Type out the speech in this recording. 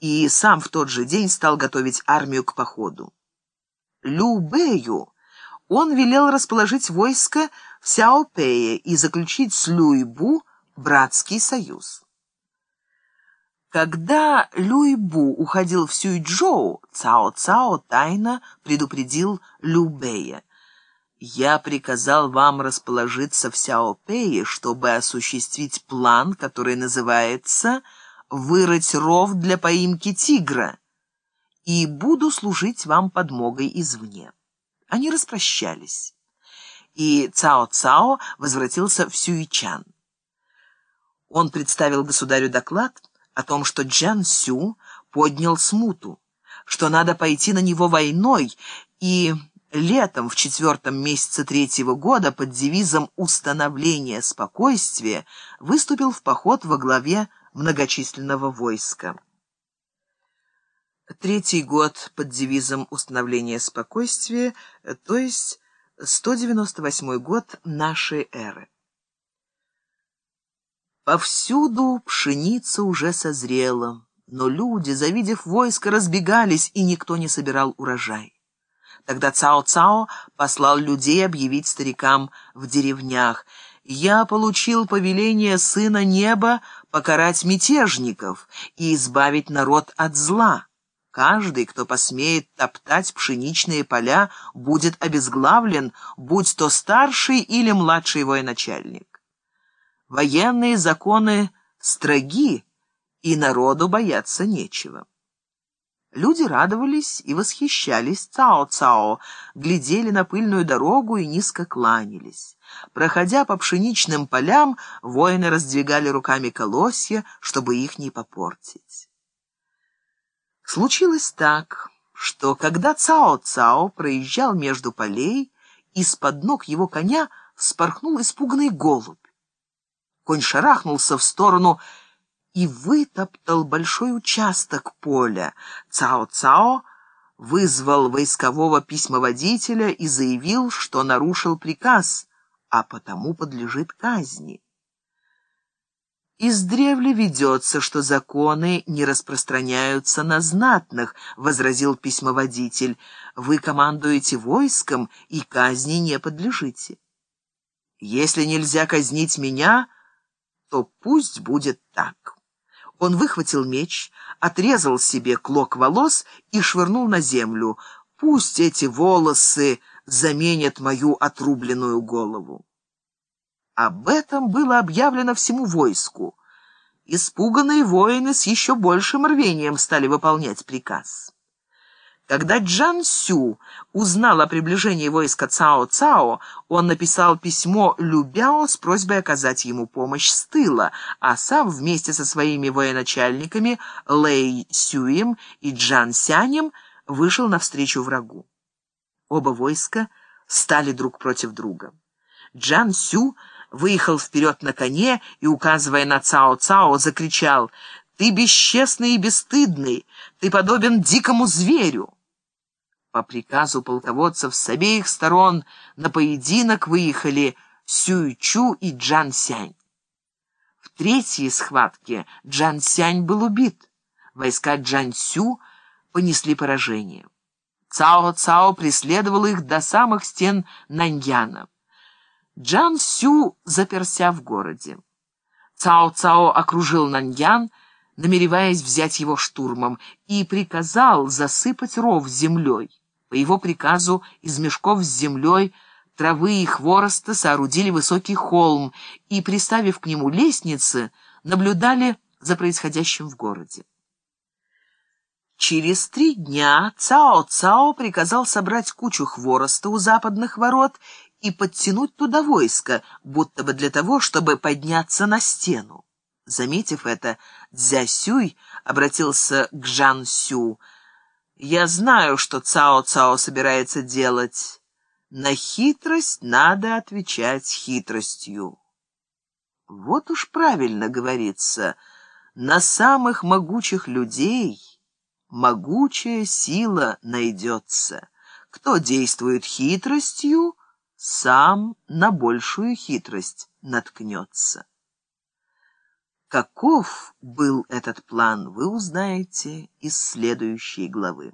и сам в тот же день стал готовить армию к походу. Лю Бэю он велел расположить войско в Сяопее и заключить с Люйбу братский союз. Когда Люйбу уходил в Сюйчжоу, Цао-Цао тайно предупредил Лю Бэя. «Я приказал вам расположиться в Сяопее, чтобы осуществить план, который называется «Вырыть ров для поимки тигра», и буду служить вам подмогой извне». Они распрощались, и Цао-Цао возвратился в Сюичан. Он представил государю доклад о том, что Джан Сю поднял смуту, что надо пойти на него войной, и летом в четвертом месяце третьего года под девизом «Установление спокойствия» выступил в поход во главе многочисленного войска. Третий год под девизом «Установление спокойствия», то есть 198 год нашей эры. Повсюду пшеница уже созрела, но люди, завидев войско, разбегались, и никто не собирал урожай. Тогда Цао-Цао послал людей объявить старикам в деревнях. «Я получил повеление Сына Неба покарать мятежников и избавить народ от зла. Каждый, кто посмеет топтать пшеничные поля, будет обезглавлен, будь то старший или младший военачальник. Военные законы строги, и народу бояться нечего». Люди радовались и восхищались Цао-Цао, глядели на пыльную дорогу и низко кланялись. Проходя по пшеничным полям, воины раздвигали руками колосья, чтобы их не попортить. Случилось так, что когда Цао-Цао проезжал между полей, из-под ног его коня вспорхнул испуганный голубь. Конь шарахнулся в сторону и вытоптал большой участок поля. Цао-Цао вызвал войскового письмоводителя и заявил, что нарушил приказ, а потому подлежит казни. «Издревле ведется, что законы не распространяются на знатных», — возразил письмоводитель. «Вы командуете войском и казни не подлежите. Если нельзя казнить меня, то пусть будет так». Он выхватил меч, отрезал себе клок волос и швырнул на землю. «Пусть эти волосы заменят мою отрубленную голову». Об этом было объявлено всему войску. Испуганные воины с еще большим рвением стали выполнять приказ. Когда Джан Сю узнал о приближении войска Цао-Цао, он написал письмо Любяо с просьбой оказать ему помощь с тыла, а сам вместе со своими военачальниками Лэй Сюем и Джан Сянем вышел навстречу врагу. Оба войска стали друг против друга. Джан Сю выехал вперед на коне и, указывая на Цао-Цао, закричал «Ты бесчестный и бесстыдный! Ты подобен дикому зверю!» По приказу полководцев с обеих сторон на поединок выехали Сюйчу и Джан Сянь. В третьей схватке Джан Сянь был убит. Войска Джан Сю понесли поражение. Цао Цао преследовал их до самых стен Наньяна. Джан Сю заперся в городе. Цао Цао окружил Наньян, намереваясь взять его штурмом, и приказал засыпать ров землей. По его приказу из мешков с землей, травы и хвороста соорудили высокий холм и, приставив к нему лестницы, наблюдали за происходящим в городе. Через три дня Цао-Цао приказал собрать кучу хвороста у западных ворот и подтянуть туда войско, будто бы для того, чтобы подняться на стену. Заметив это, Цзясюй обратился к Жан Сю — я знаю, что Цао-Цао собирается делать. На хитрость надо отвечать хитростью. Вот уж правильно говорится, на самых могучих людей могучая сила найдется. Кто действует хитростью, сам на большую хитрость наткнется. Каков был этот план, вы узнаете из следующей главы.